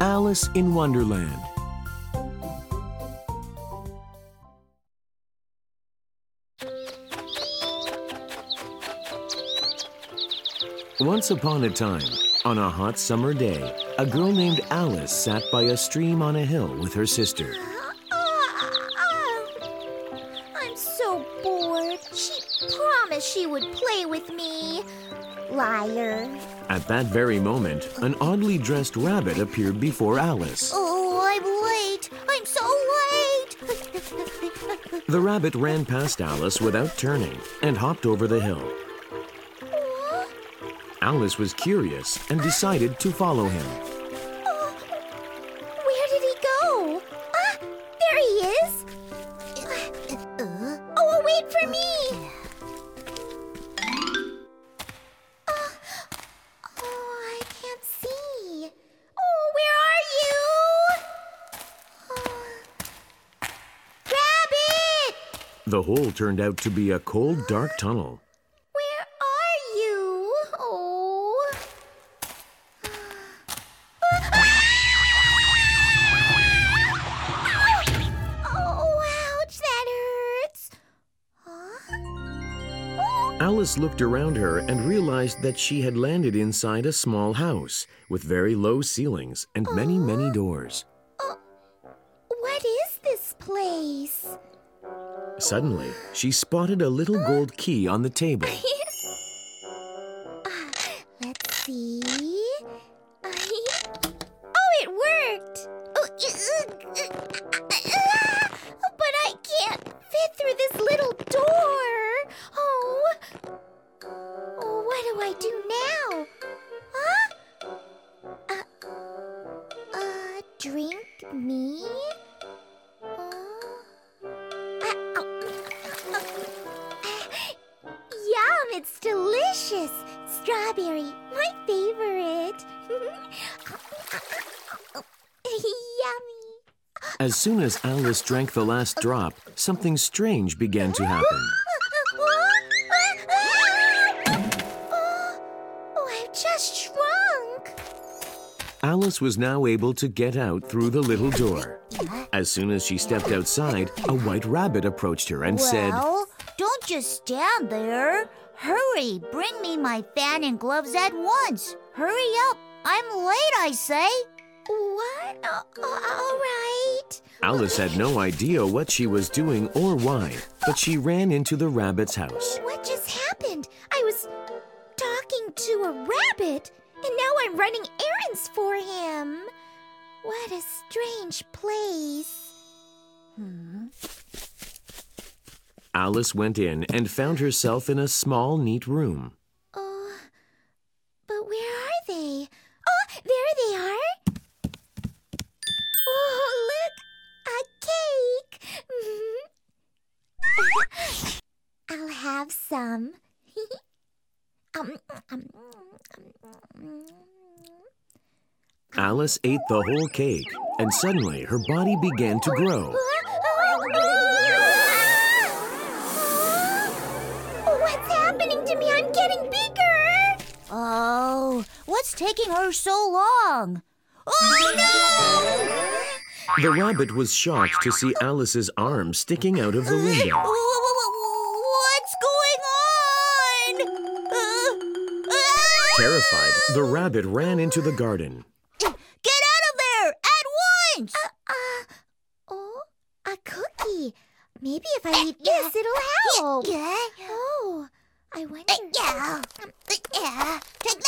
Alice in Wonderland. Once upon a time, on a hot summer day, a girl named Alice sat by a stream on a hill with her sister. I'm so bored. She promised she would play with me. Liar. At that very moment, an oddly dressed rabbit appeared before Alice. Oh, I'm late. I'm so late. The rabbit ran past Alice without turning and hopped over the hill. Alice was curious and decided to follow him. The hole turned out to be a cold, dark tunnel. Where are you? Oh. Oh, ouch, that hurts. Huh? Alice looked around her and realized that she had landed inside a small house with very low ceilings and many, many doors. Suddenly, she spotted a little gold key on the table. Ah, Let's see. Oh, it worked. Oh, But I can't fit through this little door. Oh. Oh, what do I do now? Huh? Uh, uh, drink me? Strawberry, my favorite. Yummy. As soon as Alice drank the last drop, something strange began to happen. Oh, I've just shrunk. Alice was now able to get out through the little door. As soon as she stepped outside, a white rabbit approached her and said, Well, don't just stand there. Hurry, bring me my fan and gloves at once. Hurry up. I'm late, I say. What? Uh, all right. Alice had no idea what she was doing or why, but she ran into the rabbit's house. What just happened? I was talking to a rabbit, and now I'm running errands for him. What a strange place. Hmm. Alice went in and found herself in a small, neat room. Oh, but where are they? Oh, there they are. Oh, look, a cake. I'll have some. um, um, um, Alice ate the whole cake, and suddenly her body began to grow. Getting bigger. Oh, what's taking her so long? Oh no! The rabbit was shocked to see Alice's arm sticking out of the window. What's going on? Uh, ah! Terrified, the rabbit ran into the garden. Get out of there at once! Uh, uh, oh, a cookie. Maybe if I eat this, it'll help. I wonder. Yeah.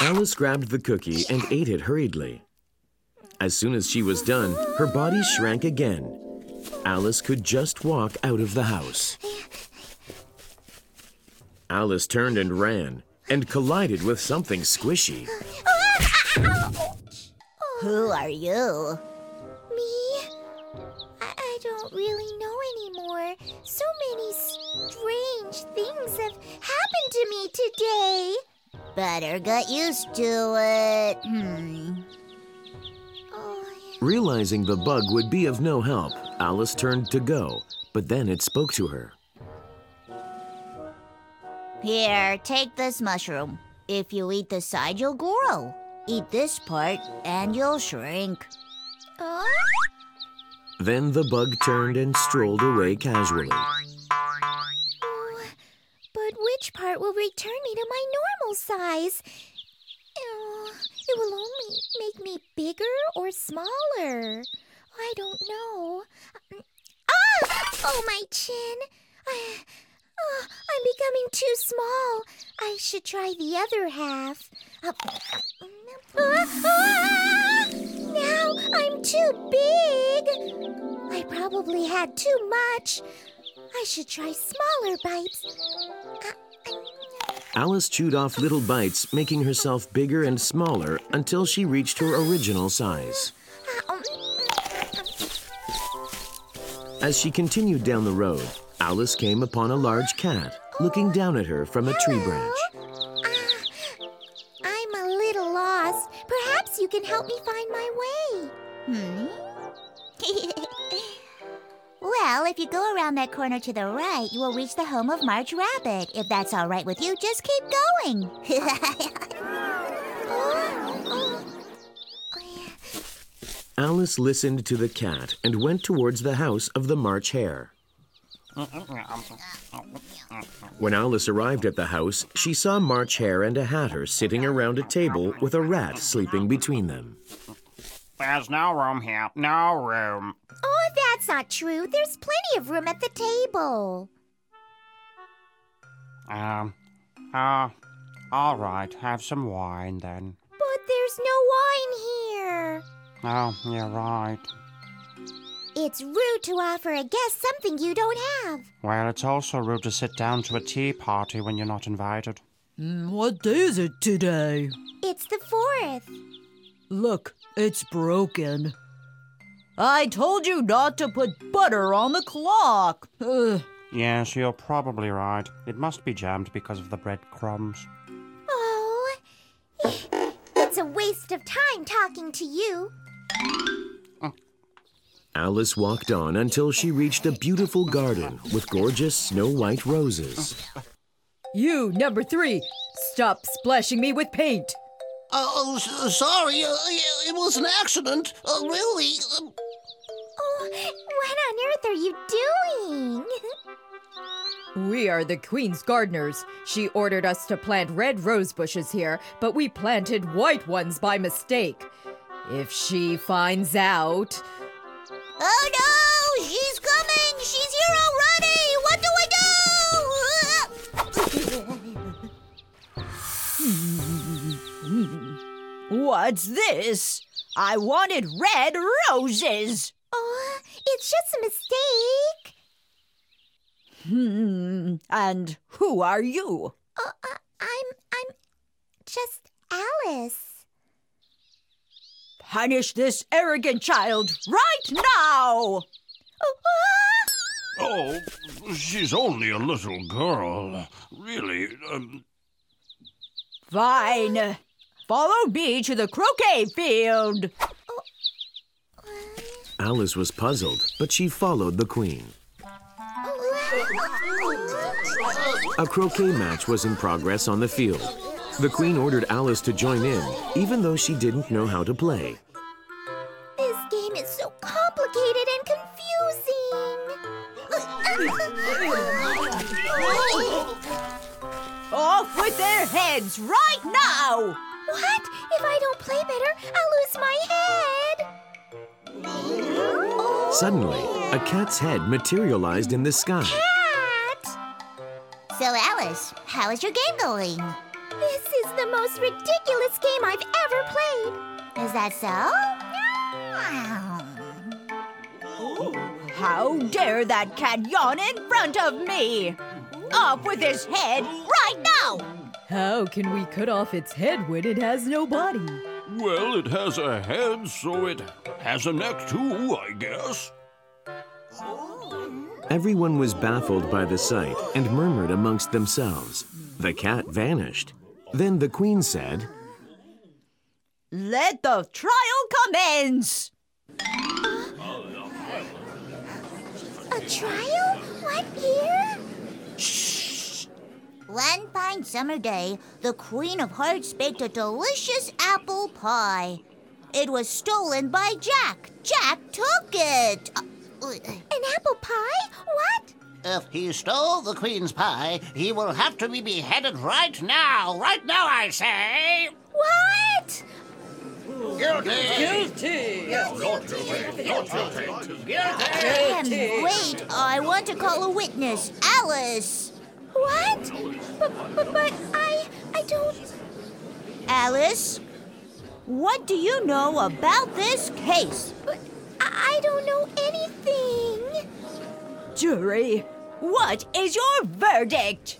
Alice grabbed the cookie and ate it hurriedly. As soon as she was done, her body shrank again. Alice could just walk out of the house. Alice turned and ran and collided with something squishy. Who are you? Me? I, I don't really know anymore. So many strange things have happened to me today. Better get used to it. Hmm. Oh, Realizing the bug would be of no help, Alice turned to go, but then it spoke to her. Here, take this mushroom. If you eat the side, you'll grow. Eat this part, and you'll shrink. Uh? Then the bug turned and strolled away casually. Oh, but which part will return me to my normal size? Oh, it will only make me bigger or smaller. I don't know. Ah! Oh, my chin. I, oh, I'm becoming too small. I should try the other half. Ah, ah! Now I'm too big. I probably had too much. I should try smaller bites. Uh, Alice chewed off little bites, making herself bigger and smaller until she reached her original size. Uh, um, As she continued down the road, Alice came upon a large cat looking down at her from a tree branch. well, if you go around that corner to the right, you will reach the home of March Rabbit. If that's all right with you, just keep going. Alice listened to the cat and went towards the house of the March Hare. When Alice arrived at the house, she saw March Hare and a hatter sitting around a table with a rat sleeping between them. There's no room here. No room. Oh, that's not true. There's plenty of room at the table. Um, uh, all right. Have some wine then. But there's no wine here. Oh, you're right. It's rude to offer a guest something you don't have. Well, it's also rude to sit down to a tea party when you're not invited. Mm, what day is it today? It's the fourth. Look, it's broken. I told you not to put butter on the clock. Ugh. Yes, you're probably right. It must be jammed because of the breadcrumbs. Oh, it's a waste of time talking to you. Alice walked on until she reached a beautiful garden with gorgeous snow white roses. You, number three, stop splashing me with paint. Oh, s- sorry. Uh, it was an accident. Uh, really. Uh, Oh, what on earth are you doing? We are the Queen's gardeners. She ordered us to plant red rose bushes here, but we planted white ones by mistake. If she finds out. Oh no! What's this? I wanted red roses. Oh, it's just a mistake. Hmm. And who are you? Oh, uh, I'm I'm just Alice. Punish this arrogant child right now! Oh, ah! oh, she's only a little girl. Really. Um, Fine. Follow me to the croquet field. Alice was puzzled, but she followed the Queen. A croquet match was in progress on the field. The Queen ordered Alice to join in, even though she didn't know how to play. This game is so complicated and confusing. Off with their heads right now! What? If I don't play better, I'll lose my head. Suddenly, a cat's head materialized in the sky. Cat! So, Alice, how is your game going? This is the most ridiculous game I've ever played. Is that so? How dare that cat yawn in front of me? Off with his head right now! How can we cut off its head when it has no body? well, it has a head, so it has a neck too, I guess. Everyone was baffled by the sight and murmured amongst themselves. The cat vanished. Then the Queen said, Let the trial commence! A trial? What here? One fine summer day, the Queen of Hearts baked a delicious apple pie. It was stolen by Jack. Jack took it. Uh, An apple pie? What? If he stole the Queen's pie, he will have to be beheaded right now. Right now, I say. What? and wait, I want to call a witness. Alice. What? But, but, but I, I don't. Alice, what do you know about this case? But I, I don't know anything. Jury, what is your verdict?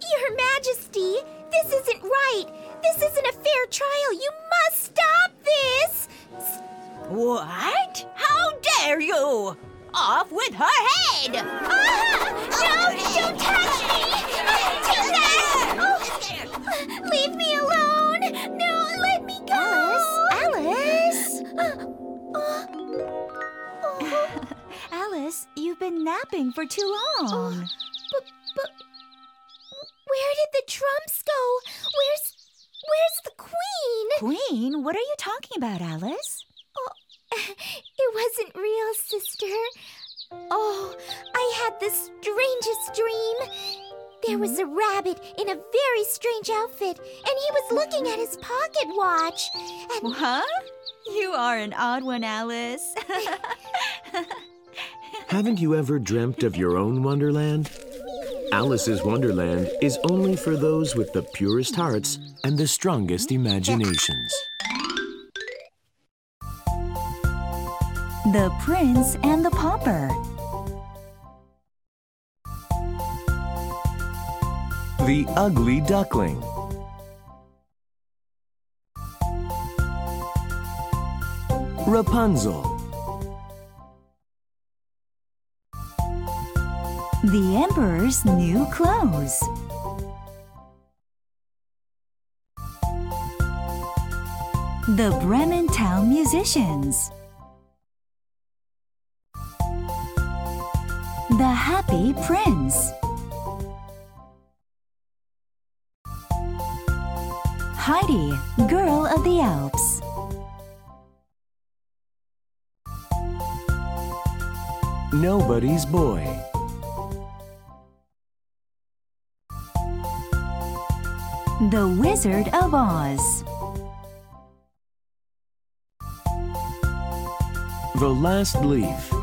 Your Majesty, this isn't right. This isn't a fair trial. You must stop this. What? How dare you? Off with her head! Ah! For too oh, long. but, but, where did the trumps go? Where's, where's the queen? Queen, what are you talking about, Alice? Oh, it wasn't real, sister. Oh, I had the strangest dream. There was a mm-hmm. rabbit in a very strange outfit, and he was looking at his pocket watch. And Huh? You are an odd one, Alice. Haven't you ever dreamt of your own Wonderland? Alice's Wonderland is only for those with the purest hearts and the strongest imaginations. the Prince and the Pauper. The Ugly Duckling. Rapunzel. The Emperor's new clothes. The Bremen Town Musicians. The Happy Prince. Heidi, Girl of the Alps. Nobody's Boy. The Wizard of Oz. The Last Leaf.